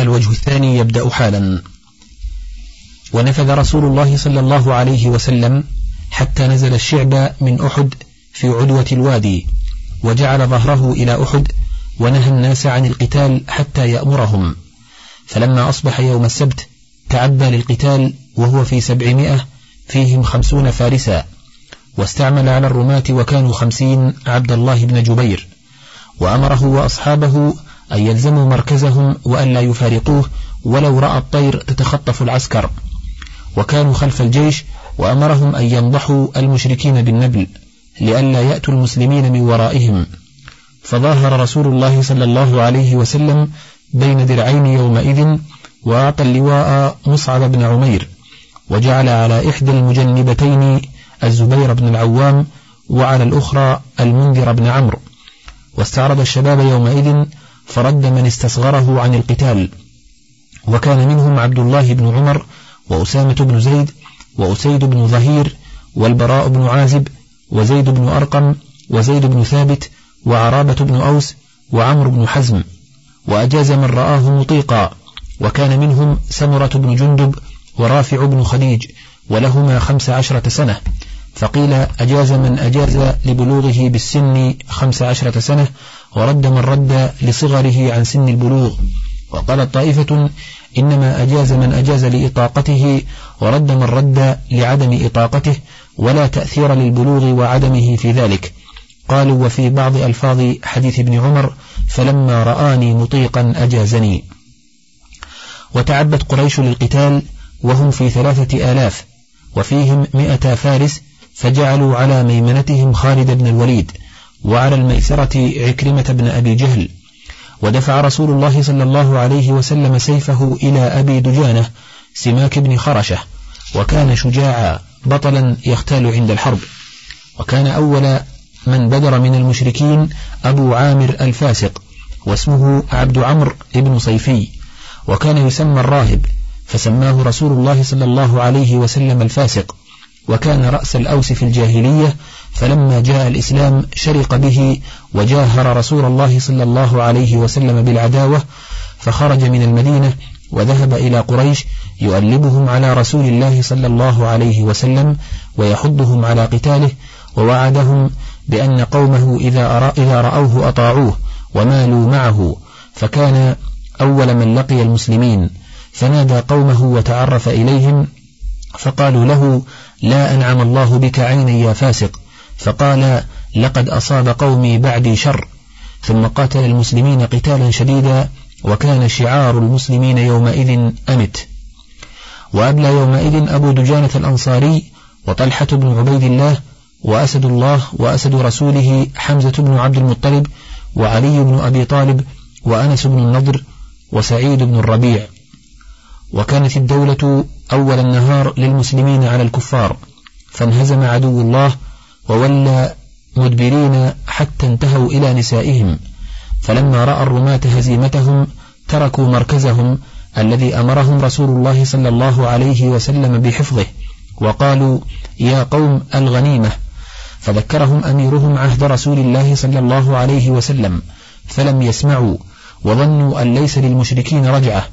الوجه الثاني يبدأ حالا. ونفذ رسول الله صلى الله عليه وسلم حتى نزل الشعب من أحد في عدوة الوادي وجعل ظهره إلى أحد ونهى الناس عن القتال حتى يأمرهم. فلما أصبح يوم السبت تعبى للقتال وهو في سبعمائة فيهم خمسون فارسا. واستعمل على الرماة وكانوا خمسين عبد الله بن جبير. وأمره وأصحابه أن يلزموا مركزهم وأن لا يفارقوه ولو رأى الطير تتخطف العسكر. وكانوا خلف الجيش وأمرهم أن ينضحوا المشركين بالنبل لئلا يأتوا المسلمين من ورائهم. فظاهر رسول الله صلى الله عليه وسلم بين درعين يومئذ وأعطى اللواء مصعب بن عمير وجعل على إحدى المجنبتين الزبير بن العوام وعلى الأخرى المنذر بن عمرو. واستعرض الشباب يومئذ فرد من استصغره عن القتال. وكان منهم عبد الله بن عمر وأسامة بن زيد وأسيد بن ظهير والبراء بن عازب وزيد بن أرقم وزيد بن ثابت وعرابة بن أوس وعمر بن حزم. وأجاز من رآه مطيقا. وكان منهم سمرة بن جندب ورافع بن خديج ولهما خمس عشرة سنة. فقيل أجاز من أجاز لبلوغه بالسن خمس عشرة سنة ورد من رد لصغره عن سن البلوغ. وقالت طائفة إنما أجاز من أجاز لإطاقته ورد من رد لعدم إطاقته ولا تأثير للبلوغ وعدمه في ذلك. قالوا وفي بعض ألفاظ حديث ابن عمر فلما رآني مطيقا أجازني. وتعبت قريش للقتال وهم في ثلاثة آلاف وفيهم مئة فارس فجعلوا على ميمنتهم خالد بن الوليد. وعلى الميسرة عكرمة بن أبي جهل ودفع رسول الله صلى الله عليه وسلم سيفه إلى أبي دجانة سماك بن خرشة وكان شجاعا بطلا يختال عند الحرب. وكان أول من بدر من المشركين أبو عامر الفاسق واسمه عبد عمرو بن صيفي وكان يسمى الراهب فسماه رسول الله صلى الله عليه وسلم الفاسق. وكان رأس الأوس في الجاهلية فلما جاء الإسلام شرق به وجاهر رسول الله صلى الله عليه وسلم بالعداوة فخرج من المدينة وذهب إلى قريش يؤلبهم على رسول الله صلى الله عليه وسلم ويحضهم على قتاله ووعدهم بأن قومه إذا, إذا رأوه أطاعوه ومالوا معه. فكان أول من لقي المسلمين. فنادى قومه وتعرف إليهم فقالوا له لا أنعم الله بك عينا يا فاسق. فقال لقد أصاب قومي بعدي شر. ثم قاتل المسلمين قتالا شديدا وكان شعار المسلمين يومئذ أمت. وأبلى يومئذ أبو دجانة الأنصاري وطلحة بن عبيد الله وأسد الله وأسد رسوله حمزة بن عبد المطلب وعلي بن أبي طالب وأنس بن النضر وسعيد بن الربيع. وكانت الدولة أول النهار للمسلمين على الكفار فانهزم عدو الله وولى مدبرين حتى انتهوا إلى نسائهم. فلما رأى الرماة هزيمتهم تركوا مركزهم الذي أمرهم رسول الله صلى الله عليه وسلم بحفظه. وقالوا يا قوم الغنيمة. فذكرهم أميرهم عهد رسول الله صلى الله عليه وسلم فلم يسمعوا وظنوا أن ليس للمشركين رجعة.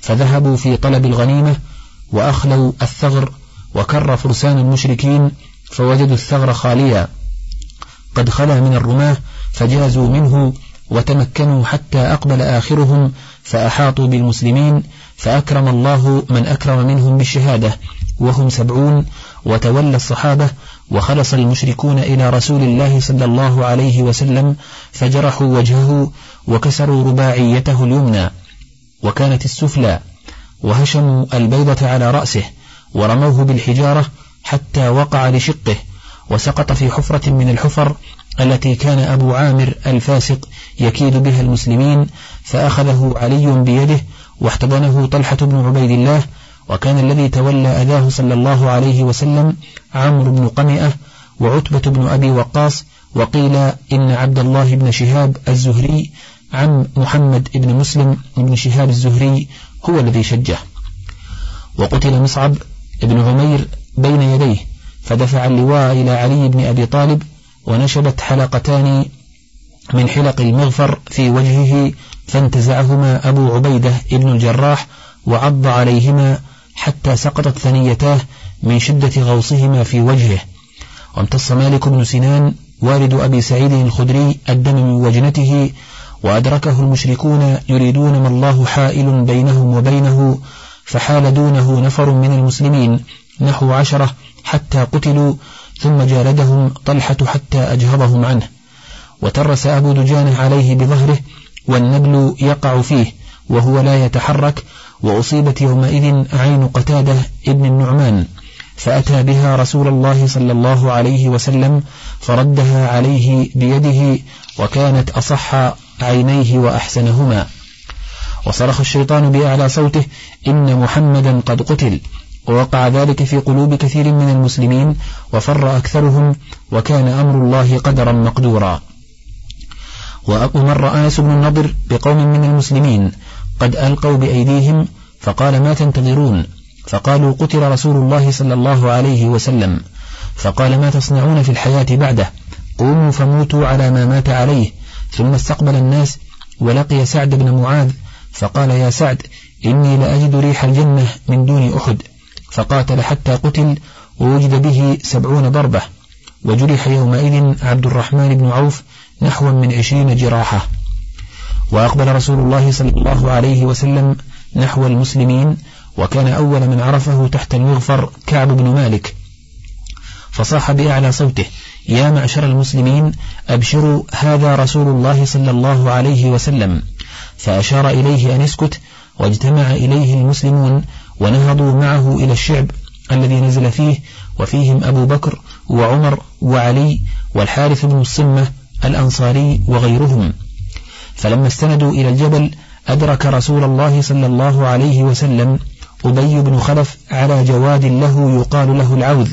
فذهبوا في طلب الغنيمة وأخلوا الثغر وكر فرسان المشركين فوجدوا الثغر خاليا. قد خلا من الرماة فجازوا منه وتمكنوا حتى أقبل آخرهم فأحاطوا بالمسلمين فأكرم الله من أكرم منهم بالشهادة. وهم سبعون وتولى الصحابة وخلص المشركون إلى رسول الله صلى الله عليه وسلم فجرحوا وجهه وكسروا رباعيته اليمنى. وكانت السفلى وهشموا البيضة على رأسه ورموه بالحجارة حتى وقع لشقه وسقط في حفرة من الحفر التي كان أبو عامر الفاسق يكيد بها المسلمين فأخذه علي بيده واحتضنه طلحة بن عبيد الله وكان الذي تولى أذاه صلى الله عليه وسلم عمرو بن قمئة وعتبة بن أبي وقاص وقيل إن عبد الله بن شهاب الزهري عم محمد بن مسلم بن شهاب الزهري هو الذي شجه. وقتل مصعب بن عمير بين يديه فدفع اللواء إلى علي بن أبي طالب ونشبت حلقتان من حلق المغفر في وجهه فانتزعهما أبو عبيدة ابن الجراح وعض عليهما حتى سقطت ثنيتاه من شدة غوصهما في وجهه. وامتص مالك بن سنان والد أبي سعيد الخدري الدم من وجنته وأدركه المشركون يريدون ما الله حائل بينهم وبينه فحال دونه نفر من المسلمين. نحو عشرة حتى قتلوا ثم جالدهم طلحة حتى أجهضهم عنه. وترس أبو دجانة عليه بظهره والنبل يقع فيه وهو لا يتحرك وأصيبت يومئذ عين قتادة ابن النعمان. فأتى بها رسول الله صلى الله عليه وسلم فردها عليه بيده وكانت أصح عينيه وأحسنهما. وصرخ الشيطان بأعلى صوته إن محمدا قد قتل. ووقع ذلك في قلوب كثير من المسلمين وفر أكثرهم وكان أمر الله قدرا مقدورا. ومر أنس بن النضر بقوم من المسلمين قد ألقوا بأيديهم فقال ما تنتظرون؟ فقالوا قتل رسول الله صلى الله عليه وسلم. فقال ما تصنعون في الحياة بعده؟ قوموا فموتوا على ما مات عليه. ثم استقبل الناس ولقي سعد بن معاذ فقال يا سعد إني لأجد ريح الجنة من دون أحد. فقاتل حتى قتل ووجد به سبعون ضربة وجرح يومئذ عبد الرحمن بن عوف نحو من عشرين جراحة. وأقبل رسول الله صلى الله عليه وسلم نحو المسلمين وكان أول من عرفه تحت المغفر كعب بن مالك. فصاح بأعلى صوته يا معشر المسلمين أبشروا هذا رسول الله صلى الله عليه وسلم. فأشار إليه أن اسكت واجتمع إليه المسلمون ونهضوا معه إلى الشعب الذي نزل فيه وفيهم أبو بكر وعمر وعلي والحارث بن الصمة الأنصاري وغيرهم. فلما استندوا إلى الجبل أدرك رسول الله صلى الله عليه وسلم أبي بن خلف على جواد له يقال له العوذ.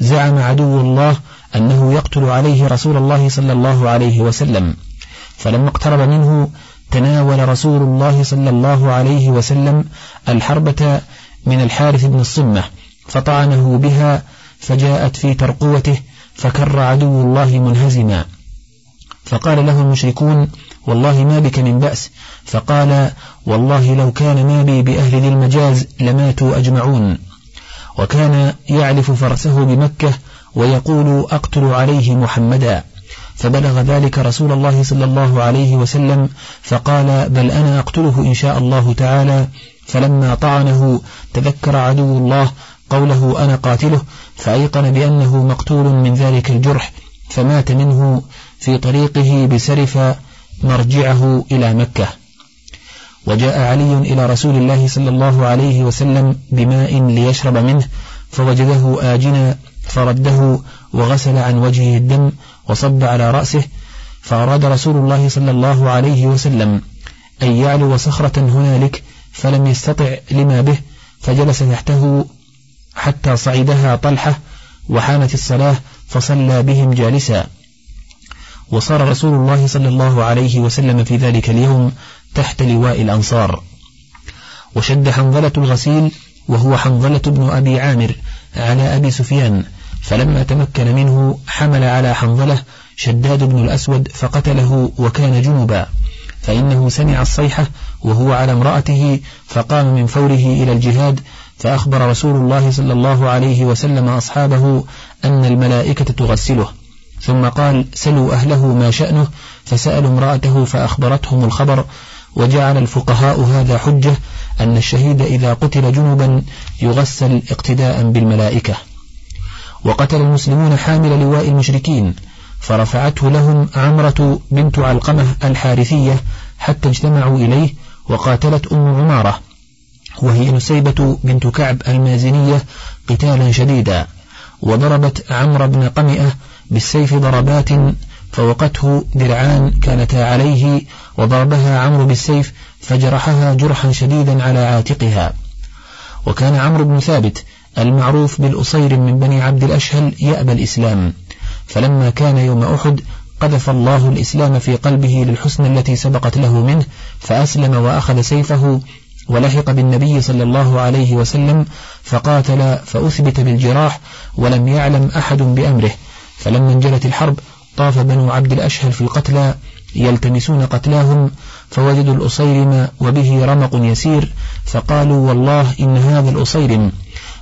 زعم عدو الله أنه يقتل عليه رسول الله صلى الله عليه وسلم. فلما اقترب منه تناول رسول الله صلى الله عليه وسلم الحربة من الحارث بن الصمة فطعنه بها فجاءت في ترقوته فكر عدو الله منهزما. فقال له المشركون والله ما بك من بأس. فقال والله لو كان ما بي بأهل ذي المجاز لماتوا أجمعون. وكان يعلف فرسه بمكة ويقول أقتل عليه محمدا. فبلغ ذلك رسول الله صلى الله عليه وسلم فقال بل أنا أقتله إن شاء الله تعالى. فلما طعنه تذكر عدو الله قوله أنا قاتله فأيقن بأنه مقتول من ذلك الجرح فمات منه في طريقه بسرف مرجعه إلى مكة. وجاء علي إلى رسول الله صلى الله عليه وسلم بماء ليشرب منه فوجده آجنا فرده وغسل عن وجهه الدم وصب على رأسه فأراد رسول الله صلى الله عليه وسلم أن يعلو صخرة هنالك فلم يستطع لما به فجلس تحته حتى صعدها طلحة وحانت الصلاة فصلى بهم جالسا. وصار رسول الله صلى الله عليه وسلم في ذلك اليوم تحت لواء الأنصار. وشد حنظلة الغسيل وهو حنظلة بن أبي عامر على أبي سفيان. فلما تمكن منه حمل على حنظلة شداد بن الأسود فقتله وكان جنبا فإنه سمع الصيحة وهو على امرأته فقام من فوره إلى الجهاد فأخبر رسول الله صلى الله عليه وسلم أصحابه أن الملائكة تغسله. ثم قال سلوا أهله ما شأنه. فسألوا امرأته فأخبرتهم الخبر وجعل الفقهاء هذا حجة أن الشهيد إذا قتل جنبا يغسل اقتداء بالملائكة. وقتل المسلمون حامل لواء المشركين فرفعته لهم عمرة بنت علقمة الحارثية حتى اجتمعوا إليه وقاتلت أم عمارة وهي نسيبة بنت كعب المازنية قتالا شديدا وضربت عمرو بن قمئة بالسيف ضربات فوقته درعان كانتا عليه وضربها عمرو بالسيف فجرحها جرحا شديدا على عاتقها. وكان عمرو بن ثابت المعروف بالأصير من بني عبد الأشهل يأبى الإسلام. فلما كان يوم أحد قذف الله الإسلام في قلبه للحسن التي سبقت له منه فأسلم وأخذ سيفه ولحق بالنبي صلى الله عليه وسلم فقاتل فأثبت بالجراح ولم يعلم أحد بأمره. فلما انجلت الحرب طاف بنو عبد الأشهل في القتلى يلتمسون قتلاهم فوجدوا الأصيرم وبه رمق يسير فقالوا والله إن هذا الأصيرم.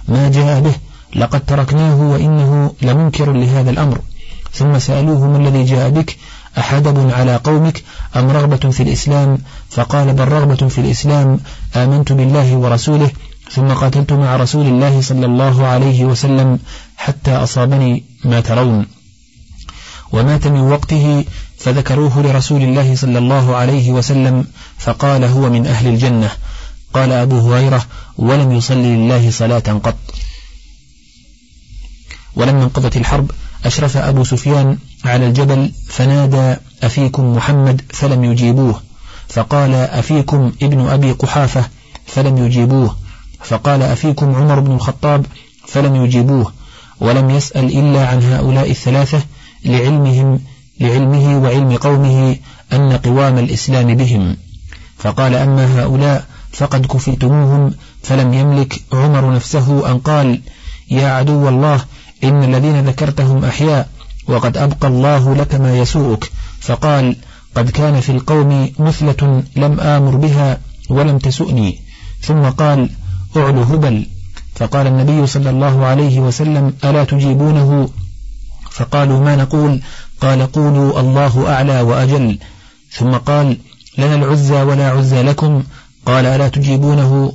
ما جاء به؟ لقد تركناه وإنه لمنكر لهذا الأمر. ثم سألوه ما الذي جاء بك؟ أحدب على قومك أم رغبة في الإسلام؟ فقال بل رغبة في الإسلام آمنت بالله ورسوله ثم قاتلت مع رسول الله صلى الله عليه وسلم حتى أصابني ما ترون. ومات من وقته فذكروه لرسول الله صلى الله عليه وسلم فقال هو من أهل الجنة. قال أبو هريرة ولم يصلي لله صلاة قط. ولما انقضت الحرب أشرف أبو سفيان على الجبل فنادى أفيكم محمد فلم يجيبوه. فقال أفيكم ابن أبي قحافة فلم يجيبوه. فقال أفيكم عمر بن الخطاب فلم يجيبوه. ولم يسأل إلا عن هؤلاء الثلاثة لعلمهم لعلمه وعلم قومه أن قوام الإسلام بهم. فقال أما هؤلاء فقد كفيتموهم فلم يملك عمر نفسه أن قال يا عدو الله إن الذين ذكرتهم أحياء وقد أبقى الله لك ما يسوءك. فقال قد كان في القوم مثلة لم آمر بها ولم تسؤني. ثم قال أعلو هبل. فقال النبي صلى الله عليه وسلم ألا تجيبونه؟ فقالوا ما نقول؟ قال قولوا الله أعلى وأجل. ثم قال لنا العزى ولا عزى لكم قال ألا تجيبونه؟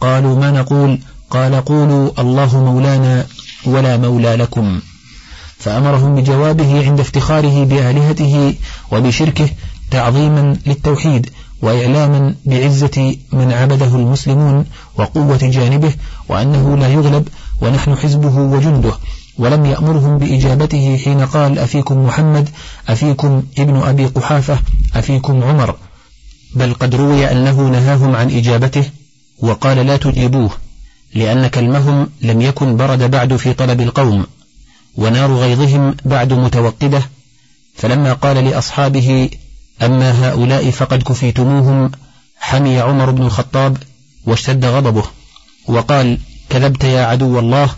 قالوا ما نقول؟ قال قولوا الله مولانا ولا مولى لكم. فأمرهم بجوابه عند افتخاره بآلهته وبشركه تعظيما للتوحيد وإعلاما بعزة من عبده المسلمون وقوة جانبه وأنه لا يغلب ونحن حزبه وجنده. ولم يأمرهم بإجابته حين قال أفيكم محمد أفيكم ابن أبي قحافة أفيكم عمر. بل قد روي أنه نهاهم عن إجابته وقال لا تجيبوه لأن كلمهم لم يكن برد بعد في طلب القوم ونار غيظهم بعد متوقدة فلما قال لأصحابه أما هؤلاء فقد كفيتموهم حمي عمر بن الخطاب واشتد غضبه وقال كذبت يا عدو الله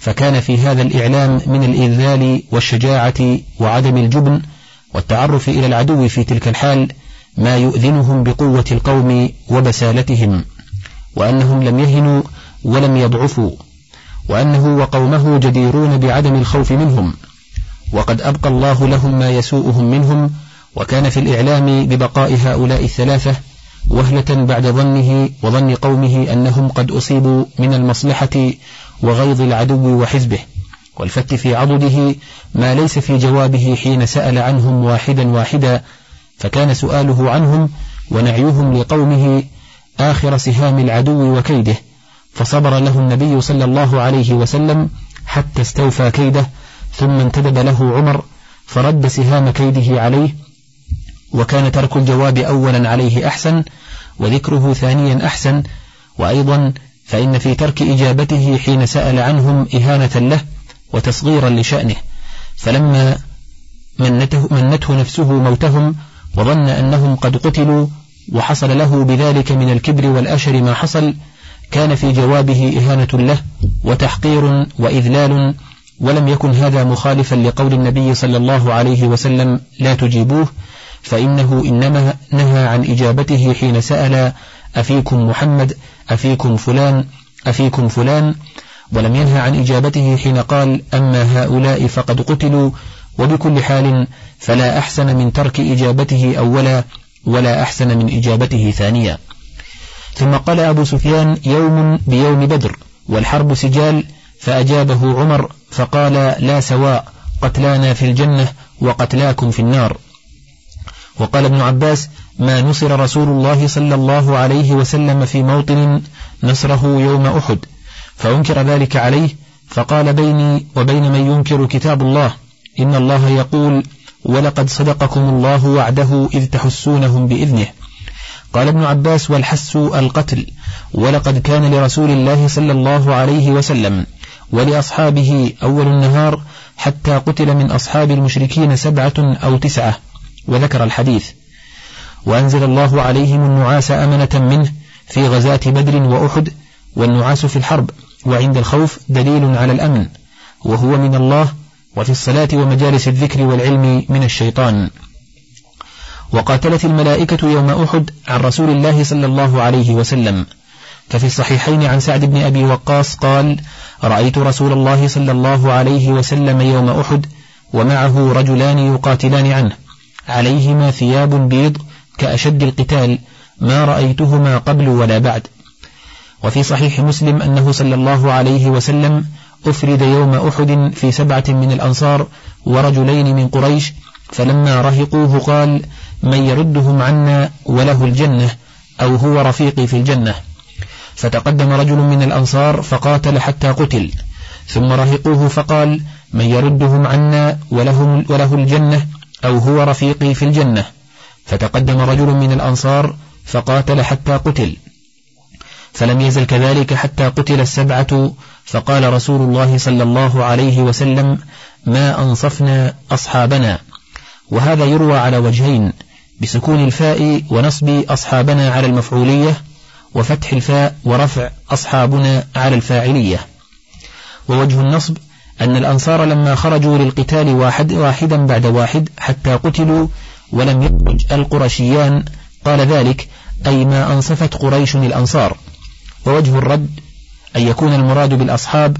فكان في هذا الإعلام من الإذلال والشجاعة وعدم الجبن والتعرف إلى العدو في تلك الحال ما يؤذنهم بقوة القوم وبسالتهم وأنهم لم يهنوا ولم يضعفوا وأنه وقومه جديرون بعدم الخوف منهم وقد أبقى الله لهم ما يسوءهم منهم وكان في الإعلام ببقاء هؤلاء الثلاثة وهلة بعد ظنه وظن قومه أنهم قد أصيبوا من المصلحة وغيظ العدو وحزبه والفت في عضده ما ليس في جوابه حين سأل عنهم واحدا واحدا فكان سؤاله عنهم ونعيهم لقومه آخر سهام العدو وكيده فصبر له النبي صلى الله عليه وسلم حتى استوفى كيده ثم انتدب له عمر فرد سهام كيده عليه وكان ترك الجواب أولا عليه أحسن وذكره ثانيا أحسن وأيضا فإن في ترك إجابته حين سأل عنهم إهانة له وتصغيرا لشأنه فلما منته, منته نفسه موتهم وظن أنهم قد قتلوا وحصل له بذلك من الكبر والأشر ما حصل كان في جوابه إهانة له وتحقير وإذلال ولم يكن هذا مخالفا لقول النبي صلى الله عليه وسلم لا تجيبوه فإنه إنما نهى عن إجابته حين سأل أفيكم محمد أفيكم فلان أفيكم فلان ولم ينهى عن إجابته حين قال أما هؤلاء فقد قتلوا وبكل حال فلا أحسن من ترك إجابته أولا ولا أحسن من إجابته ثانيا. ثم قال أبو سفيان يوم بيوم بدر والحرب سجال فأجابه عمر فقال لا سواء قتلانا في الجنة وقتلاكم في النار. وقال ابن عباس ما نصر رسول الله صلى الله عليه وسلم في موطن نصره يوم أحد فأنكر ذلك عليه فقال بيني وبين من ينكر كتاب الله. إن الله يقول ولقد صدقكم الله وعده إذ تحسونهم بإذنه. قال ابن عباس والحس القتل ولقد كان لرسول الله صلى الله عليه وسلم ولأصحابه أول النهار حتى قتل من أصحاب المشركين سبعة أو تسعة. وذكر الحديث. وأنزل الله عليهم النعاس أمنة منه في غزاة بدر وأحد والنعاس في الحرب وعند الخوف دليل على الأمن وهو من الله وفي الصلاة ومجالس الذكر والعلم من الشيطان. وقاتلت الملائكة يوم أحد عن رسول الله صلى الله عليه وسلم. ففي الصحيحين عن سعد بن أبي وقاص قال رأيت رسول الله صلى الله عليه وسلم يوم أحد ومعه رجلان يقاتلان عنه. عليهما ثياب بيض كأشد القتال ما رأيتهما قبل ولا بعد. وفي صحيح مسلم أنه صلى الله عليه وسلم أفرد يوم أحد في سبعة من الأنصار ورجلين من قريش فلما رهقوه قال من يردهم عنا وله الجنة أو هو رفيقي في الجنة. فتقدم رجل من الأنصار فقاتل حتى قتل. ثم رهقوه فقال من يردهم عنا وله, وله الجنة أو هو رفيقي في الجنة. فتقدم رجل من الأنصار فقاتل حتى قتل. فلم يزل كذلك حتى قتل السبعة فقال رسول الله صلى الله عليه وسلم ما أنصفنا أصحابنا. وهذا يروى على وجهين بسكون الفاء ونصب أصحابنا على المفعولية وفتح الفاء ورفع أصحابنا على الفاعلية. ووجه النصب أن الأنصار لما خرجوا للقتال واحد واحدا بعد واحد حتى قتلوا ولم يخرج القرشيان. قال ذلك أي ما أنصفت قريش الأنصار. ووجه الرد أن يكون المراد بالأصحاب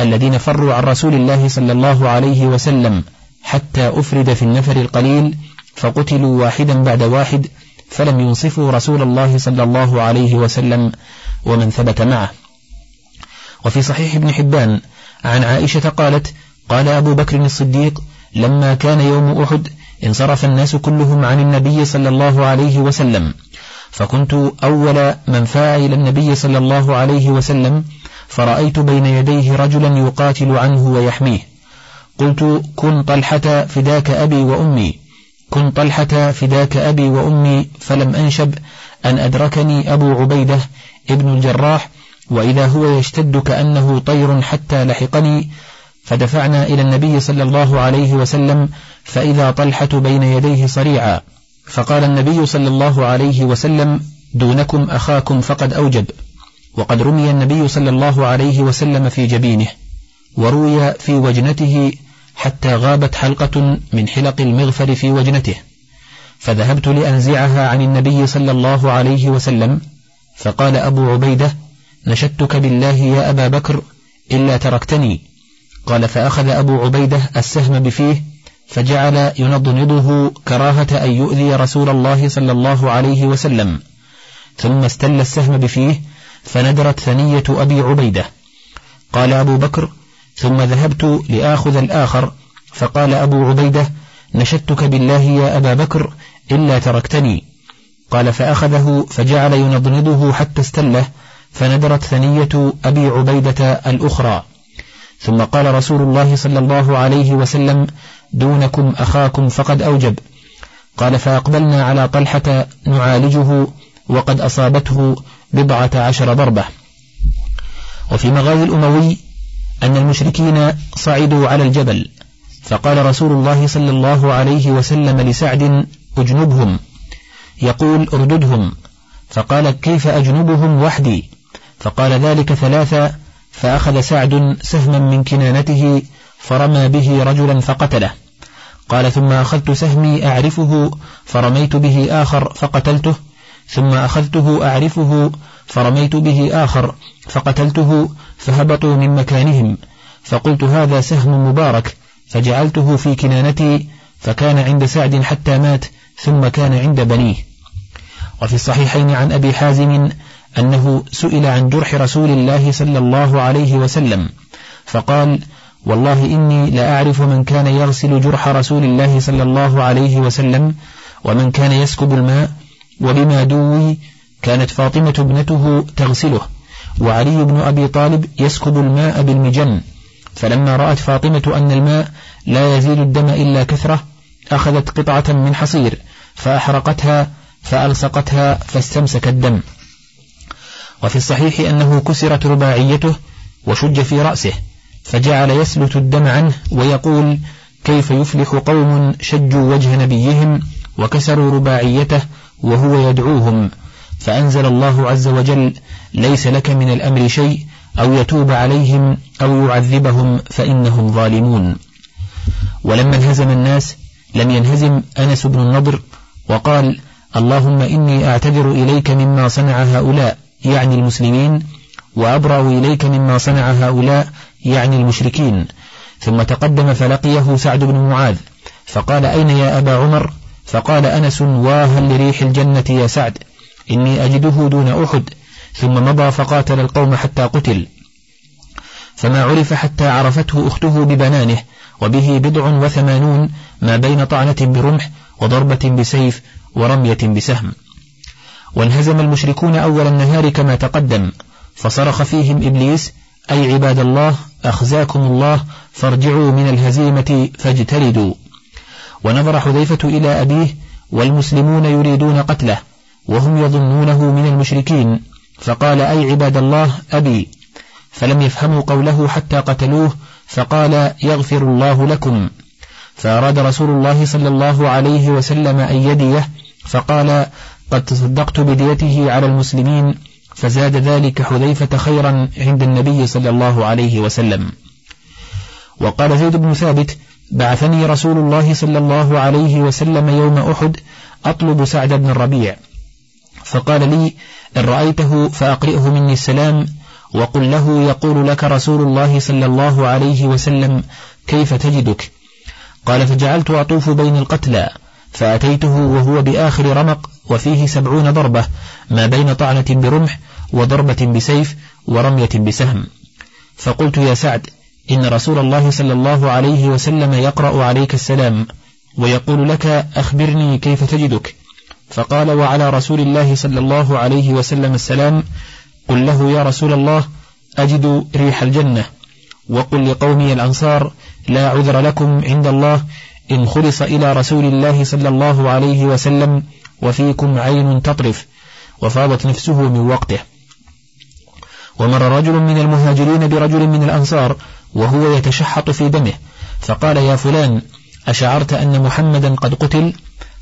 الذين فروا عن رسول الله صلى الله عليه وسلم حتى أفرد في النفر القليل فقتلوا واحدا بعد واحد فلم ينصفوا رسول الله صلى الله عليه وسلم ومن ثبت معه. وفي صحيح ابن حبان عن عائشة قالت قال أبو بكر الصديق لما كان يوم أحد انصرف الناس كلهم عن النبي صلى الله عليه وسلم فكنت أول من فاع إلى النبي صلى الله عليه وسلم فرأيت بين يديه رجلا يقاتل عنه ويحميه. قلت كن طلحة فداك أبي وأمي. كن طلحة فداك أبي وأمي فلم أنشب أن أدركني أبو عبيدة ابن الجراح وإذا هو يشتد كأنه طير حتى لحقني. فدفعنا إلى النبي صلى الله عليه وسلم فإذا طلحة بين يديه صريعا. فقال النبي صلى الله عليه وسلم دونكم أخاكم فقد أوجب. وقد رمي النبي صلى الله عليه وسلم في جبينه وروي في وجنته حتى غابت حلقة من حلق المغفر في وجنته. فذهبت لأنزعها عن النبي صلى الله عليه وسلم فقال أبو عبيدة نشدتك بالله يا أبا بكر إلا تركتني. قال فأخذ أبو عبيدة السهم بفيه فجعل ينضنضه كراهة أن يؤذي رسول الله صلى الله عليه وسلم. ثم استل السهم بفيه فندرت ثنية أبي عبيدة. قال أبو بكر ثم ذهبت لآخذ الآخر. فقال أبو عبيدة نشدتك بالله يا أبا بكر إلا تركتني. قال فأخذه فجعل ينضنضه حتى استله فندرت ثنية أبي عبيدة الأخرى. ثم قال رسول الله صلى الله عليه وسلم دونكم أخاكم فقد أوجب. قال فأقبلنا على طلحة نعالجه وقد أصابته بضعة عشر ضربة. وفي مغازي الأموي أن المشركين صعدوا على الجبل فقال رسول الله صلى الله عليه وسلم لسعد أجنبهم. يقول أرددهم. فقال كيف أجنبهم وحدي؟ فقال ذلك ثلاثة. فأخذ سعد سهما من كنانته فرمى به رجلا فقتله. قال ثم أخذت سهمي أعرفه فرميت به آخر فقتلته ثم أخذته أعرفه فرميت به آخر فقتلته فهبطوا من مكانهم. فقلت هذا سهم مبارك. فجعلته في كنانتي فكان عند سعد حتى مات ثم كان عند بنيه. وفي الصحيحين عن أبي حازم أنه سئل عن جرح رسول الله صلى الله عليه وسلم فقال والله إني لأعرف من كان يغسل جرح رسول الله صلى الله عليه وسلم ومن كان يسكب الماء وبما دوي كانت فاطمة ابنته تغسله وعلي بن أبي طالب يسكب الماء بالمجن. فلما رأت فاطمة أن الماء لا يزيل الدم إلا كثرة أخذت قطعة من حصير فأحرقتها فألصقتها فاستمسك الدم. وفي الصحيح أنه كسرت رباعيته وشج في رأسه. فجعل يسلت الدم عنه ويقول كيف يفلح قوم شجوا وجه نبيهم وكسروا رباعيته وهو يدعوهم. فأنزل الله عز وجل ليس لك من الأمر شيء أو يتوب عليهم أو يعذبهم فإنهم ظالمون. ولما انهزم الناس لم ينهزم أنس بن النضر وقال اللهم إني أعتذر إليك مما صنع هؤلاء يعني المسلمين وأبرأ إليك مما صنع هؤلاء يعني المشركين. ثم تقدم فلقيه سعد بن معاذ فقال أين يا أبا عمر؟ فقال أنس واها لريح الجنة يا سعد إني أجده دون أحد. ثم مضى فقاتل القوم حتى قتل. فما عرف حتى عرفته أخته ببنانه وبه بضع وثمانون ما بين طعنة برمح وضربة بسيف ورمية بسهم. وانهزم المشركون أول النهار كما تقدم فصرخ فيهم إبليس أي عباد الله أخزاكم الله فارجعوا من الهزيمة فاجتردوا ونظر حذيفة إلى أبيه والمسلمون يريدون قتله وهم يظنونه من المشركين. فقال أي عباد الله أبي. فلم يفهموا قوله حتى قتلوه فقال يغفر الله لكم. فأراد رسول الله صلى الله عليه وسلم أن يديه فقال قد تصدقت بديته على المسلمين فزاد ذلك حذيفة خيرا عند النبي صلى الله عليه وسلم. وقال زيد بن ثابت بعثني رسول الله صلى الله عليه وسلم يوم أحد أطلب سعد بن الربيع. فقال لي إن رأيته فأقرئه مني السلام وقل له يقول لك رسول الله صلى الله عليه وسلم كيف تجدك؟ قال فجعلت أطوف بين القتلى فأتيته وهو بآخر رمق وفيه سبعون ضربة ما بين طعنة برمح وضربة بسيف ورمية بسهم. فقلت يا سعد إن رسول الله صلى الله عليه وسلم يقرأ عليك السلام ويقول لك أخبرني كيف تجدك. فقال وعلى رسول الله صلى الله عليه وسلم السلام قل له يا رسول الله أجد ريح الجنة. وقل لقومي الأنصار لا عذر لكم عند الله إن خلص إلى رسول الله صلى الله عليه وسلم وفيكم عين تطرف. وفاضت نفسه من وقته. ومر رجل من المهاجرين برجل من الأنصار وهو يتشحط في دمه فقال يا فلان أشعرت أن محمدا قد قتل؟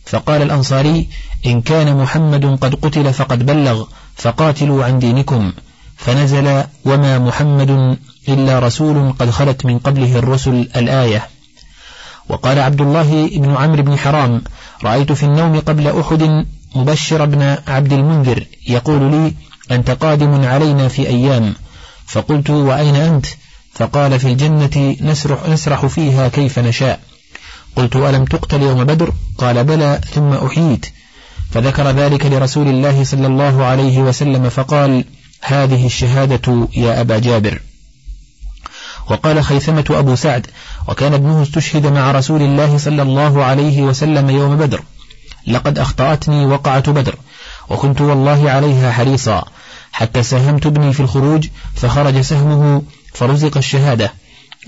فقال الأنصاري إن كان محمد قد قتل فقد بلغ فقاتلوا عن دينكم. فنزل وما محمد إلا رسول قد خلت من قبله الرسل الآية. وقال عبد الله بن عمرو بن حرام رأيت في النوم قبل أحد مبشر بن عبد المنذر يقول لي أنت قادم علينا في أيام. فقلت وأين أنت؟ فقال في الجنة نسرح, نسرح فيها كيف نشاء. قلت ألم تقتل يوم بدر؟ قال بلى ثم أحييت. فذكر ذلك لرسول الله صلى الله عليه وسلم فقال هذه الشهادة يا أبا جابر. وقال خيثمة أبو سعد وكان ابنه استشهد مع رسول الله صلى الله عليه وسلم يوم بدر. لقد أخطأتني وقعة بدر وكنت والله عليها حريصا. حتى ساهمت ابني في الخروج فخرج سهمه فرزق الشهادة.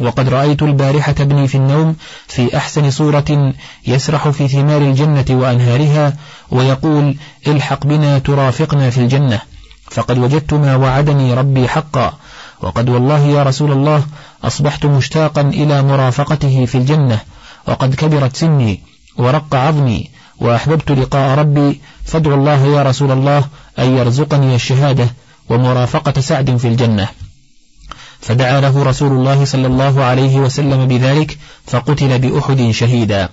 وقد رأيت البارحة ابني في النوم في أحسن صورة يسرح في ثمار الجنة وأنهارها ويقول الحق بنا ترافقنا في الجنة. فقد وجدت ما وعدني ربي حقا. وقد والله يا رسول الله أصبحت مشتاقا إلى مرافقته في الجنة وقد كبرت سني ورق عظمي وأحببت لقاء ربي فادعو الله يا رسول الله أن يرزقني الشهادة. ومرافقة سعد في الجنة. فدعا له رسول الله صلى الله عليه وسلم بذلك فقتل بأحد شهيدا.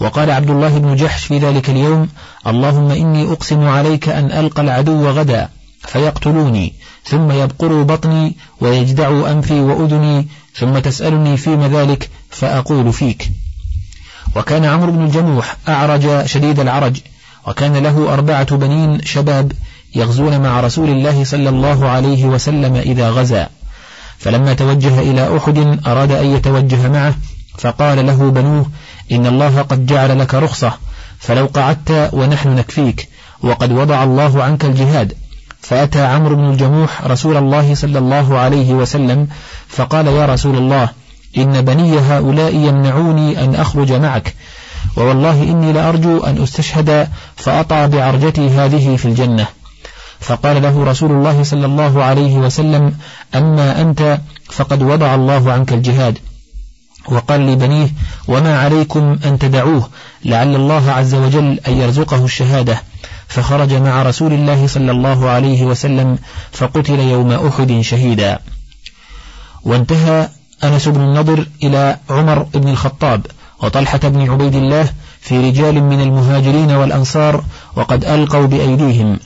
وقال عبد الله بن جحش في ذلك اليوم اللهم إني أقسم عليك أن ألقى العدو غدا فيقتلوني ثم يبقروا بطني ويجدعوا أنفي وأذني ثم تسألني فيما ذلك فأقول فيك. وكان عمرو بن الجموح أعرج شديد العرج وكان له أربعة بنين شباب يغزون مع رسول الله صلى الله عليه وسلم إذا غزا. فلما توجه إلى أحد أراد أن يتوجه معه فقال له بنوه إن الله قد جعل لك رخصة فلو قعدت ونحن نكفيك وقد وضع الله عنك الجهاد. فأتى عمرو بن الجموح رسول الله صلى الله عليه وسلم فقال يا رسول الله إن بني هؤلاء يمنعوني أن أخرج معك ووالله إني لأرجو أن أستشهد فأطع بعرجتي هذه في الجنة. فقال له رسول الله صلى الله عليه وسلم أما أنت فقد وضع الله عنك الجهاد وقال لبنيه وما عليكم أن تدعوه لعل الله عز وجل أن يرزقه الشهادة. فخرج مع رسول الله صلى الله عليه وسلم فقتل يوم أحد شهيدا. وانتهى أنس بن النضر إلى عمر بن الخطاب وطلحة بن عبيد الله في رجال من المهاجرين والأنصار وقد ألقوا بأيديهم.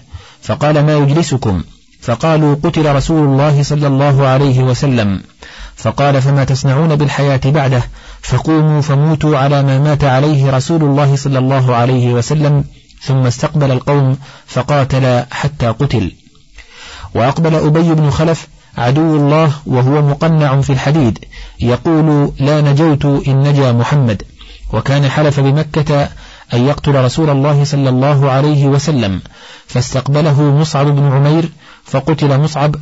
فقال ما يجلسكم؟ فقالوا قتل رسول الله صلى الله عليه وسلم. فقال فما تصنعون بالحياة بعده؟ فقوموا فموتوا على ما مات عليه رسول الله صلى الله عليه وسلم ثم استقبل القوم فقاتل حتى قتل. وأقبل أبي بن خلف عدو الله وهو مقنع في الحديد يقول لا نجوت إن نجا محمد. وكان حلف بمكة أن يقتل رسول الله صلى الله عليه وسلم فاستقبله مصعب بن عمير فقتل مصعب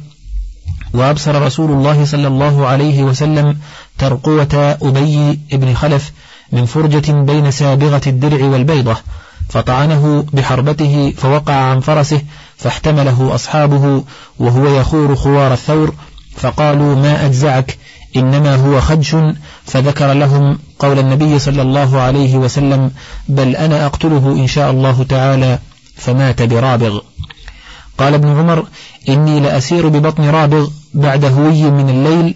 وأبصر رسول الله صلى الله عليه وسلم ترقوة أبي بن خلف من فرجة بين سابغة الدرع والبيضة فطعنه بحربته فوقع عن فرسه فاحتمله أصحابه وهو يخور خوار الثور فقالوا ما أجزعك إنما هو خدش. فذكر لهم قول النبي صلى الله عليه وسلم بل أنا أقتله إن شاء الله تعالى فمات برابغ. قال ابن عمر إني لأسير ببطن رابغ بعد هوي من الليل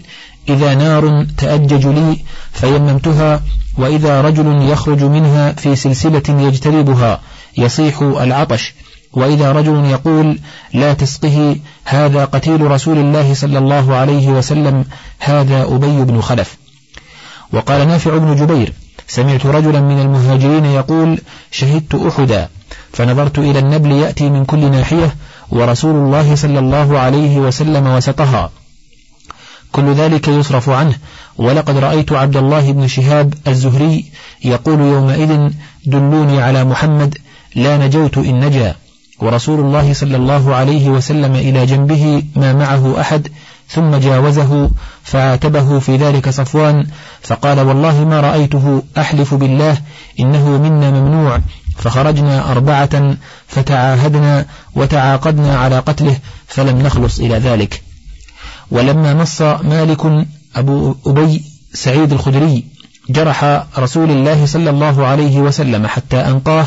إذا نار تأجج لي فيممتها وإذا رجل يخرج منها في سلسلة يجتربها يصيح العطش. وإذا رجل يقول لا تسقه هذا قتيل رسول الله صلى الله عليه وسلم هذا أبي بن خلف. وقال نافع بن جبير سمعت رجلا من المهاجرين يقول شهدت أحدا فنظرت إلى النبل يأتي من كل ناحية ورسول الله صلى الله عليه وسلم وسطها. كل ذلك يصرف عنه ولقد رأيت عبد الله بن شهاب الزهري يقول يومئذ دلوني على محمد لا نجوت إن نجا ورسول الله صلى الله عليه وسلم إلى جنبه ما معه أحد ثم جاوزه فعاتبه في ذلك صفوان فقال والله ما رأيته أحلف بالله إنه منا ممنوع فخرجنا أربعة فتعاهدنا وتعاقدنا على قتله فلم نخلص إلى ذلك. ولما نص مالك أبو أبي سعيد الخدري جرح رسول الله صلى الله عليه وسلم حتى أنقاه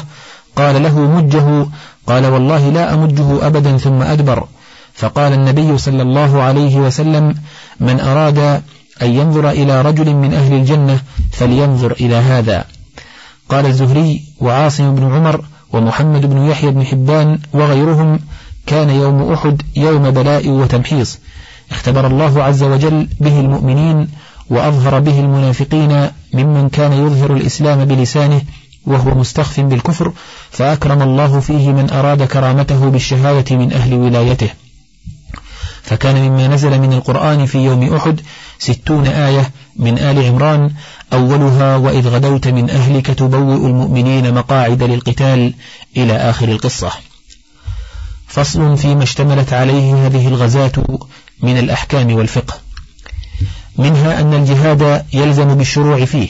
قال له مجه قال والله لا أمجه أبدا ثم أدبر. فقال النبي صلى الله عليه وسلم من أراد أن ينظر إلى رجل من أهل الجنة فلينظر إلى هذا. قال الزهري وعاصم بن عمر ومحمد بن يحيى بن حبان وغيرهم كان يوم أحد يوم بلاء وتمحيص اختبر الله عز وجل به المؤمنين وأظهر به المنافقين ممن كان يظهر الإسلام بلسانه وهو مستخف بالكفر فأكرم الله فيه من أراد كرامته بالشهادة من أهل ولايته. فكان مما نزل من القرآن في يوم أحد ستون آية من آل عمران أولها وإذ غدوت من أهلك تبوئ المؤمنين مقاعد للقتال إلى آخر القصة. فصل فيما اشتملت عليه هذه الغزاة من الأحكام والفقه. منها أن الجهاد يلزم بالشروع فيه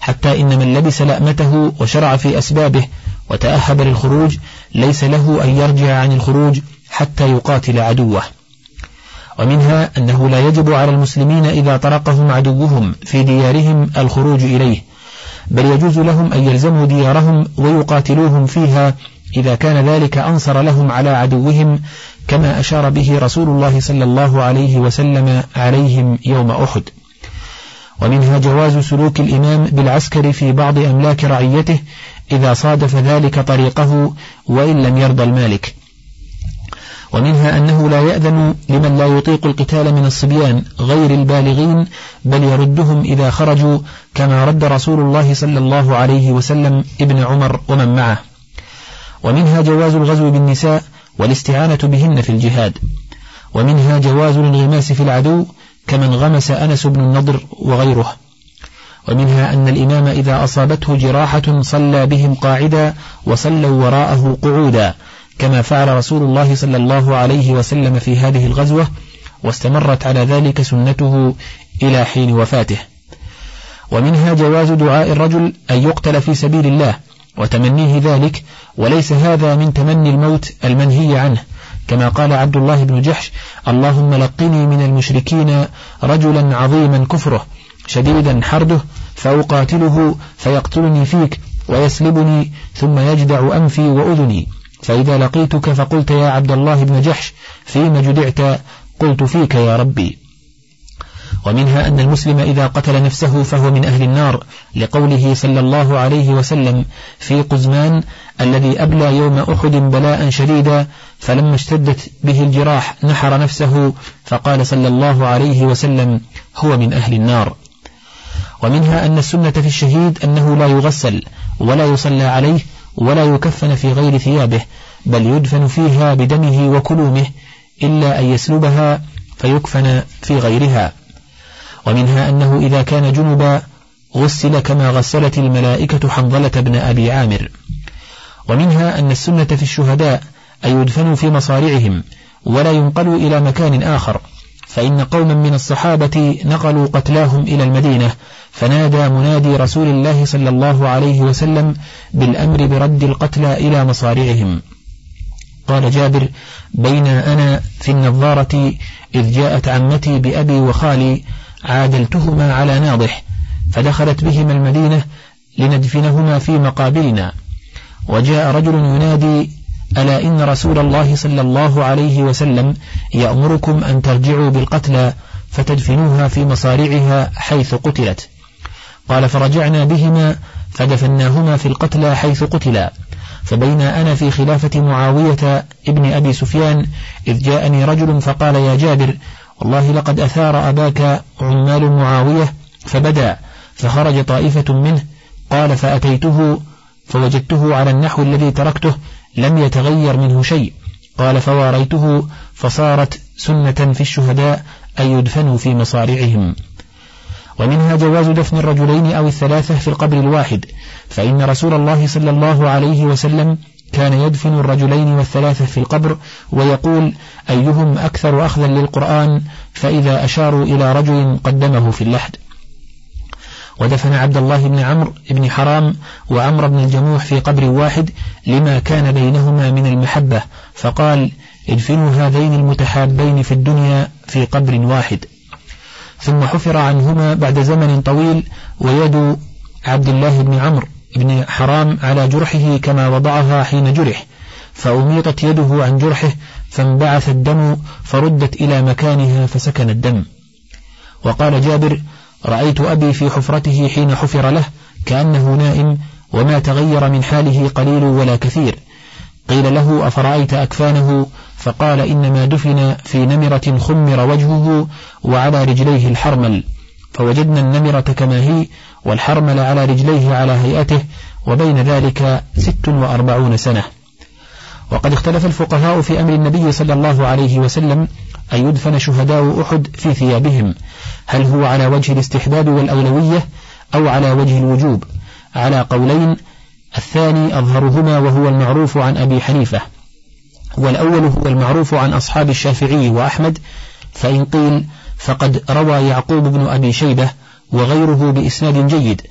حتى إن من لبس لأمته وشرع في أسبابه وتأهب للخروج ليس له أن يرجع عن الخروج حتى يقاتل عدوه. ومنها أنه لا يجب على المسلمين إذا طرقهم عدوهم في ديارهم الخروج إليه بل يجوز لهم أن يلزموا ديارهم ويقاتلوهم فيها إذا كان ذلك أنصر لهم على عدوهم كما أشار به رسول الله صلى الله عليه وسلم عليهم يوم أحد. ومنها جواز سلوك الإمام بالعسكر في بعض أملاك رعيته إذا صادف ذلك طريقه وإن لم يرضى المالك. ومنها أنه لا يأذن لمن لا يطيق القتال من الصبيان غير البالغين بل يردهم إذا خرجوا كما رد رسول الله صلى الله عليه وسلم ابن عمر ومن معه. ومنها جواز الغزو بالنساء والاستعانة بهن في الجهاد. ومنها جواز الانغماس في العدو كمن غمس أنس بن النضر وغيره. ومنها أن الإمام إذا أصابته جراحة صلى بهم قاعدا وصلوا وراءه قعودا. كما فعل رسول الله صلى الله عليه وسلم في هذه الغزوة واستمرت على ذلك سنته إلى حين وفاته. ومنها جواز دعاء الرجل أن يقتل في سبيل الله وتمنيه ذلك وليس هذا من تمني الموت المنهي عنه. كما قال عبد الله بن جحش اللهم لقني من المشركين رجلا عظيما كفره شديدا حرده فأقاتله فيقتلني فيك ويسلبني ثم يجدع أنفي وأذني. فإذا لقيتك فقلت يا عبد الله بن جحش فيما جدعت؟ قلت فيك يا ربي. ومنها أن المسلم إذا قتل نفسه فهو من أهل النار لقوله صلى الله عليه وسلم في قزمان الذي أبلى يوم أحد بلاء شديدا فلما اشتدت به الجراح نحر نفسه فقال صلى الله عليه وسلم هو من أهل النار. ومنها أن السنة في الشهيد أنه لا يغسل ولا يصلى عليه ولا يكفن في غير ثيابه بل يدفن فيها بدمه وكلومه إلا أن يسلبها فيكفن في غيرها. ومنها أنه إذا كان جنبا غسل كما غسلت الملائكة حنظلة بن أبي عامر. ومنها أن السنة في الشهداء أن يدفنوا في مصارعهم ولا ينقلوا إلى مكان آخر فإن قوما من الصحابة نقلوا قتلاهم إلى المدينة فنادى منادي رسول الله صلى الله عليه وسلم بالأمر برد القتلى إلى مصارعهم. قال جابر بين أنا في النظارة إذ جاءت عمتي بأبي وخالي عادلتهما على ناضح فدخلت بهما المدينة لندفنهما في مقابرنا وجاء رجل ينادي ألا إن رسول الله صلى الله عليه وسلم يأمركم أن ترجعوا بالقتلى فتدفنوها في مصارعها حيث قتلت؟ قال فرجعنا بهما فدفناهما في القتلى حيث قتلا فبين أنا في خلافة معاوية ابن أبي سفيان إذ جاءني رجل فقال يا جابر والله لقد أثار أباك عمال معاوية فبدا فخرج طائفة منه قال فأتيته فوجدته على النحو الذي تركته لم يتغير منه شيء قال فواريته فصارت سنة في الشهداء أن يدفنوا في مصارعهم. ومنها جواز دفن الرجلين أو الثلاثة في القبر الواحد فإن رسول الله صلى الله عليه وسلم كان يدفن الرجلين والثلاثة في القبر ويقول أيهم أكثر أخذا للقرآن فإذا أشاروا إلى رجل قدمه في اللحد؟ ودفن عبد الله بن عمرو بن حرام وعمر بن الجموح في قبر واحد لما كان بينهما من المحبة فقال ادفنوا هذين المتحابين في الدنيا في قبر واحد. ثم حفر عنهما بعد زمن طويل ويد عبد الله بن عمرو بن حرام على جرحه كما وضعها حين جرح فأميطت يده عن جرحه فانبعث الدم فردت إلى مكانها فسكن الدم. وقال جابر رأيت أبي في حفرته حين حفر له كأنه نائم وما تغير من حاله قليل ولا كثير. قيل له أفرأيت أكفانه؟ فقال إنما دفن في نمرة خمر وجهه وعلى رجليه الحرمل. فوجدنا النمرة كما هي والحرمل على رجليه على هيئته وبين ذلك ست وأربعون سنة. وقد اختلف الفقهاء في أمر النبي صلى الله عليه وسلم أن يدفن شهداء أحد في ثيابهم. هل هو على وجه الاستحباب والأولوية أو على وجه الوجوب؟ على قولين الثاني أظهرهما وهو المعروف عن أبي حنيفة. والأول هو المعروف عن أصحاب الشافعي وأحمد فإن قيل فقد روى يعقوب بن أبي شيبة وغيره بإسناد جيد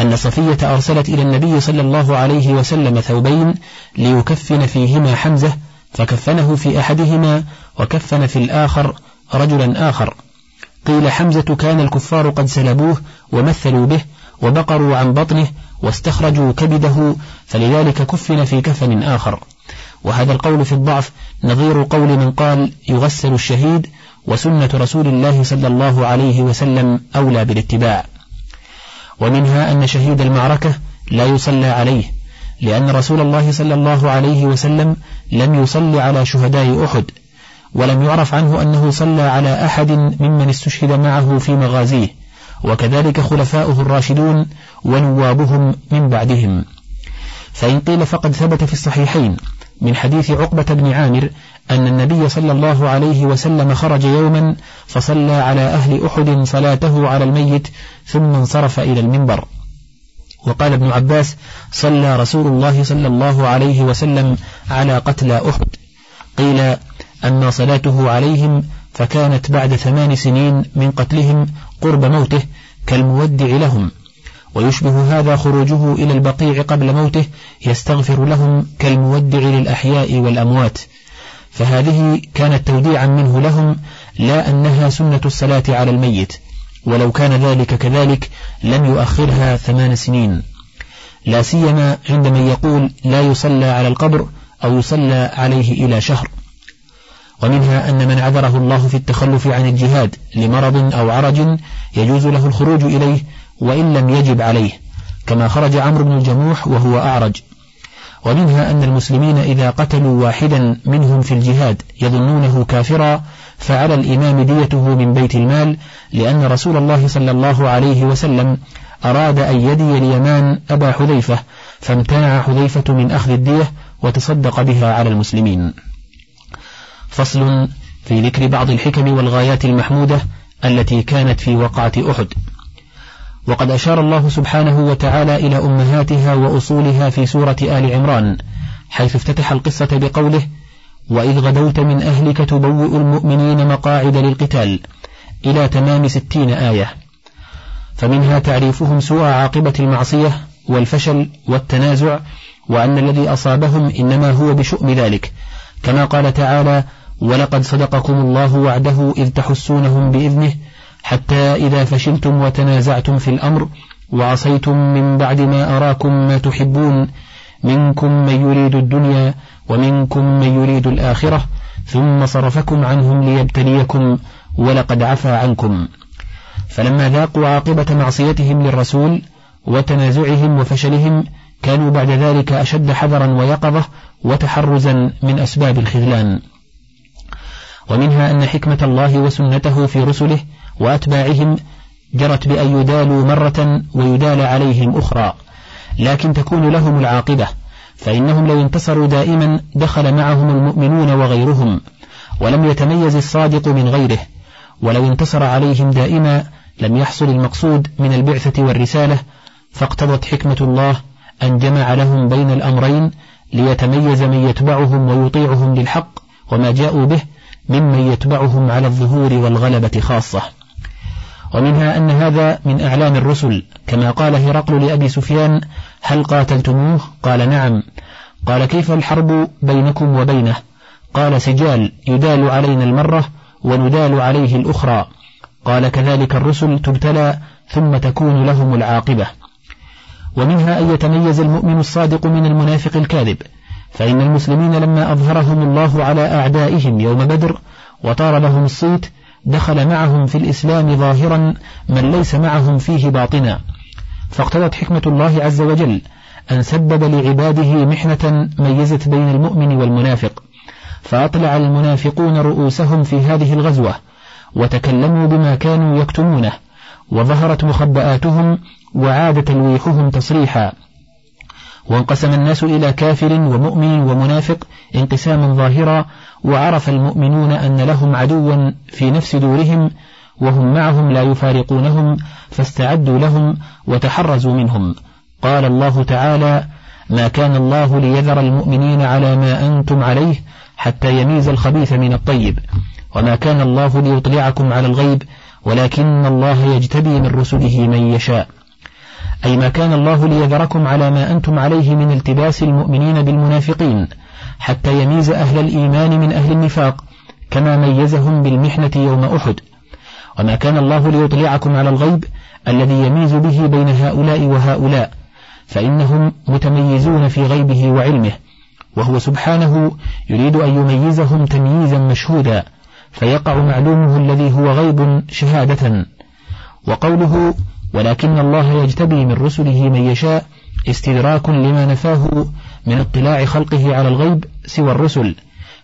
أن صفية أرسلت إلى النبي صلى الله عليه وسلم ثوبين ليكفن فيهما حمزة فكفنه في أحدهما وكفن في الآخر رجلا آخر. قيل حمزة كان الكفار قد سلبوه ومثلوا به وبقروا عن بطنه واستخرجوا كبده فلذلك كفن في كفن آخر. وهذا القول في الضعف نظير قول من قال يغسل الشهيد وسنة رسول الله صلى الله عليه وسلم أولى بالاتباع. ومنها أن شهيد المعركة لا يصلى عليه لأن رسول الله صلى الله عليه وسلم لم يصلي على شهداء أحد ولم يعرف عنه أنه صلى على أحد ممن استشهد معه في مغازيه. وكذلك خلفاؤه الراشدون ونوابهم من بعدهم. فإن قيل فقد ثبت في الصحيحين من حديث عقبة بن عامر أن النبي صلى الله عليه وسلم خرج يوما فصلى على أهل أحد صلاته على الميت ثم انصرف إلى المنبر. وقال ابن عباس صلى رسول الله صلى الله عليه وسلم على قتلى أحد. قيل أما صلاته عليهم فكانت بعد ثمان سنين من قتلهم قرب موته كالمودع لهم. ويشبه هذا خروجه إلى البقيع قبل موته يستغفر لهم كالمودع للأحياء والأموات. فهذه كانت توديعا منه لهم لا أنها سنة الصلاة على الميت. ولو كان ذلك كذلك لم يؤخرها ثمان سنين. لا سيما عند من يقول لا يصلى على القبر أو يصلى عليه إلى شهر. ومنها أن من عذره الله في التخلف عن الجهاد لمرض أو عرج يجوز له الخروج إليه وإن لم يجب عليه كما خرج عمرو بن الجموح وهو أعرج. ومنها أن المسلمين إذا قتلوا واحدا منهم في الجهاد يظنونه كافرا فعلى الإمام ديته من بيت المال لأن رسول الله صلى الله عليه وسلم أراد أن يدي اليمان أبا حذيفة فامتنع حذيفة من أخذ الدية وتصدق بها على المسلمين. فصل في ذكر بعض الحكم والغايات المحمودة التي كانت في وقعة أحد. وقد أشار الله سبحانه وتعالى إلى أمهاتها وأصولها في سورة آل عمران حيث افتتح القصة بقوله وإذ غدوت من أهلك تبوئ المؤمنين مقاعد للقتال إلى تمام ستين آية فمنها تعريفهم سوء عاقبة المعصية والفشل والتنازع وأن الذي أصابهم إنما هو بشؤم ذلك. كما قال تعالى ولقد صدقكم الله وعده إذ تحسونهم بإذنه حتى إذا فشلتم وتنازعتم في الأمر وعصيتم من بعد ما أراكم ما تحبون منكم من يريد الدنيا ومنكم من يريد الآخرة ثم صرفكم عنهم ليبتليكم ولقد عفى عنكم. فلما ذاقوا عاقبة معصيتهم للرسول وتنازعهم وفشلهم كانوا بعد ذلك أشد حذرا ويقظة وتحرزا من أسباب الخذلان. ومنها أن حكمة الله وسنته في رسله وأتباعهم جرت بأن يدالوا مرة ويدال عليهم أخرى. لكن تكون لهم العاقبة فإنهم لو انتصروا دائما دخل معهم المؤمنون وغيرهم ولم يتميز الصادق من غيره ولو انتصر عليهم دائما لم يحصل المقصود من البعثة والرسالة فاقتضت حكمة الله أن جمع لهم بين الأمرين ليتميز من يتبعهم ويطيعهم للحق وما جاءوا به ممن يتبعهم على الظهور والغلبة خاصة. ومنها أن هذا من أعلام الرسل كما قال هرقل لأبي سفيان هل قاتلتموه؟ قال نعم. قال كيف الحرب بينكم وبينه؟ قال سجال يدال علينا المرة وندال عليه الأخرى. قال كذلك الرسل تبتلى ثم تكون لهم العاقبة. ومنها أن يتميز المؤمن الصادق من المنافق الكاذب فإن المسلمين لما أظهرهم الله على أعدائهم يوم بدر وطار لهم الصيت دخل معهم في الإسلام ظاهرا من ليس معهم فيه باطنا. فاقتضت حكمة الله عز وجل أن سبب لعباده محنة ميزت بين المؤمن والمنافق. فأطلع المنافقون رؤوسهم في هذه الغزوة وتكلموا بما كانوا يكتمونه وظهرت مخبآتهم وعاد تلويحهم تصريحا. وانقسم الناس إلى كافر ومؤمن ومنافق انقساما ظاهرا وعرف المؤمنون أن لهم عدوا في نفس دورهم وهم معهم لا يفارقونهم فاستعدوا لهم وتحرزوا منهم. قال الله تعالى ما كان الله ليذر المؤمنين على ما أنتم عليه حتى يميز الخبيث من الطيب وما كان الله ليطلعكم على الغيب ولكن الله يجتبي من رسله من يشاء. أي ما كان الله ليذركم على ما أنتم عليه من التباس المؤمنين بالمنافقين حتى يميز أهل الإيمان من أهل النفاق كما ميزهم بالمحنة يوم أحد. وما كان الله ليطلعكم على الغيب الذي يميز به بين هؤلاء وهؤلاء فإنهم متميزون في غيبه وعلمه. وهو سبحانه يريد أن يميزهم تمييزا مشهودا فيقع معلومه الذي هو غيب شهادة. وقوله ولكن الله يجتبي من رسله من يشاء استدراك لما نفاه من اطلاع خلقه على الغيب سوى الرسل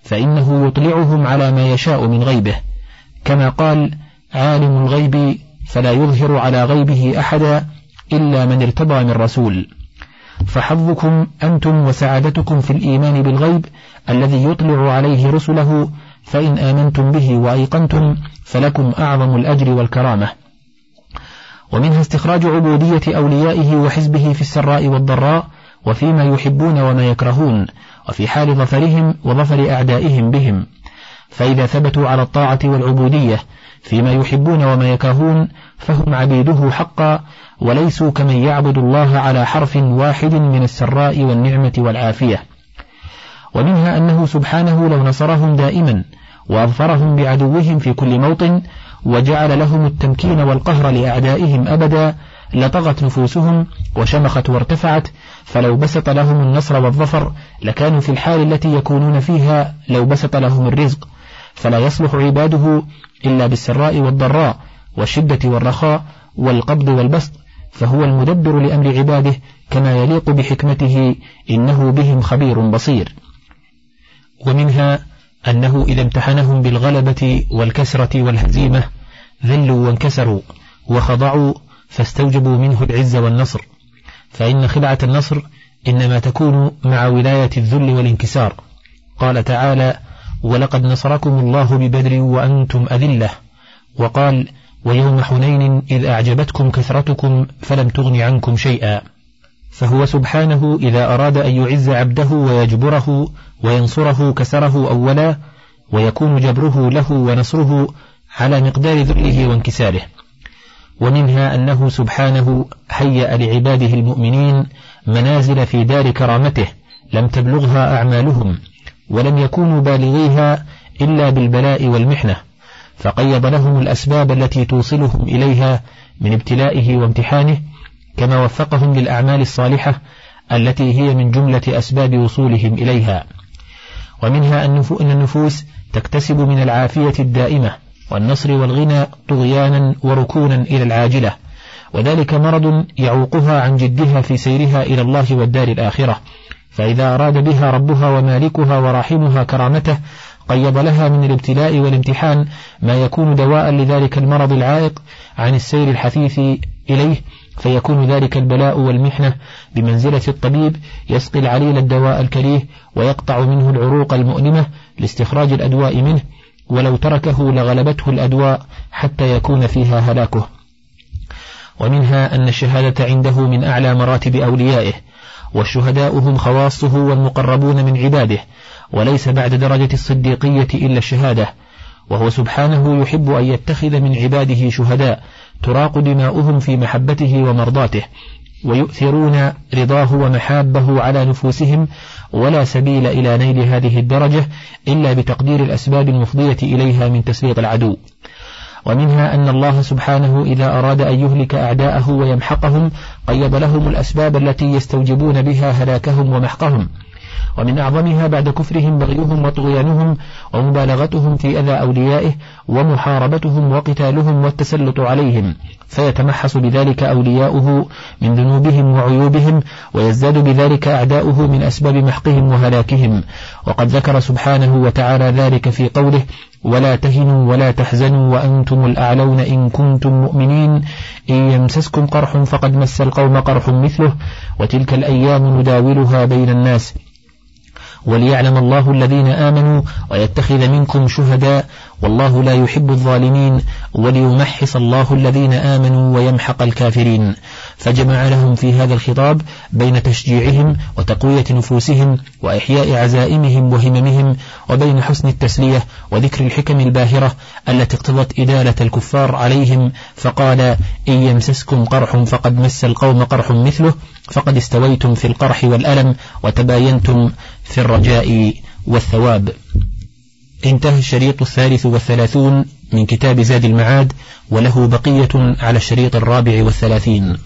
فإنه يطلعهم على ما يشاء من غيبه. كما قال عالم الغيب فلا يظهر على غيبه أحدا إلا من ارتضى من رسول فحظكم أنتم وسعادتكم في الإيمان بالغيب الذي يطلع عليه رسله فإن آمنتم به وأيقنتم فلكم أعظم الأجر والكرامة. ومنها استخراج عبودية أوليائه وحزبه في السراء والضراء وفيما يحبون وما يكرهون وفي حال ظفرهم وظفر أعدائهم بهم. فإذا ثبتوا على الطاعة والعبودية فيما يحبون وما يكرهون فهم عبيده حقا وليسوا كمن يعبد الله على حرف واحد من السراء والنعمة والعافية. ومنها أنه سبحانه لو نصرهم دائما وأظفرهم بعدوهم في كل موطن وجعل لهم التمكين والقهر لأعدائهم أبدا لطغت نفوسهم وشمخت وارتفعت فلو بسط لهم النصر والظفر لكانوا في الحال التي يكونون فيها لو بسط لهم الرزق. فلا يصلح عباده إلا بالسراء والضراء والشدة والرخاء والقبض والبسط. فهو المدبر لأمر عباده كما يليق بحكمته إنه بهم خبير بصير. ومنها أنه إذا امتحنهم بالغلبة والكسرة والهزيمة ذلوا وانكسروا وخضعوا فاستوجبوا منه العز والنصر. فإن خلعة النصر إنما تكون مع ولاية الذل والانكسار. قال تعالى ولقد نصركم الله ببدر وأنتم أذلة وقال ويوم حنين إذ أعجبتكم كثرتكم فلم تغن عنكم شيئا فهو سبحانه إذا أراد أن يعز عبده ويجبره وينصره كسره أولا ويكون جبره له ونصره على مقدار ذله وانكساره. ومنها أنه سبحانه هيأ لعباده المؤمنين منازل في دار كرامته لم تبلغها أعمالهم ولم يكونوا بالغيها إلا بالبلاء والمحنة فقيض لهم الأسباب التي توصلهم إليها من ابتلائه وامتحانه كما وفقهم للأعمال الصالحة التي هي من جملة أسباب وصولهم إليها. ومنها أن النفوس تكتسب من العافية الدائمة والنصر والغنى طغيانا وركونا إلى العاجلة وذلك مرض يعوقها عن جدها في سيرها إلى الله والدار الآخرة. فإذا أراد بها ربها ومالكها وراحمها كرامته قيض لها من الابتلاء والامتحان ما يكون دواء لذلك المرض العائق عن السير الحثيث إليه فيكون ذلك البلاء والمحنة بمنزلة الطبيب يسقي العليل الدواء الكريه ويقطع منه العروق المؤلمة لاستخراج الأدواء منه ولو تركه لغلبته الأدواء حتى يكون فيها هلاكه. ومنها أن الشهادة عنده من أعلى مراتب أوليائه والشهداء هم خواصه والمقربون من عباده وليس بعد درجة الصديقية إلا الشهادة وهو سبحانه يحب أن يتخذ من عباده شهداء تراق دماؤهم في محبته ومرضاته ويؤثرون رضاه ومحابه على نفوسهم ولا سبيل إلى نيل هذه الدرجة إلا بتقدير الأسباب المفضية إليها من تسليط العدو. ومنها أن الله سبحانه إذا أراد أن يهلك أعداءه ويمحقهم قيض لهم الأسباب التي يستوجبون بها هلاكهم ومحقهم. ومن أعظمها بعد كفرهم بغيهم وطغيانهم ومبالغتهم في أذى أوليائه ومحاربتهم وقتالهم والتسلط عليهم. فيتمحص بذلك أولياؤه من ذنوبهم وعيوبهم ويزداد بذلك أعداؤه من أسباب محقهم وهلاكهم. وقد ذكر سبحانه وتعالى ذلك في قوله ولا تهنوا ولا تحزنوا وأنتم الأعلون إن كنتم مؤمنين. إن يمسسكم قرح فقد مس القوم قرح مثله. وتلك الأيام نداولها بين الناس وليعلم الله الذين آمنوا ويتخذ منكم شهداء والله لا يحب الظالمين وليمحص الله الذين آمنوا ويمحق الكافرين. فجمع لهم في هذا الخطاب بين تشجيعهم وتقوية نفوسهم وإحياء عزائمهم وهممهم وبين حسن التسلية وذكر الحكم الباهرة التي اقتضت إدالة الكفار عليهم. فقال إن يمسسكم قرح فقد مس القوم قرح مثله فقد استويتم في القرح والألم وتباينتم في الرجاء والثواب. انتهى الشريط الثالث والثلاثون من كتاب زاد المعاد وله بقية على الشريط الرابع والثلاثين.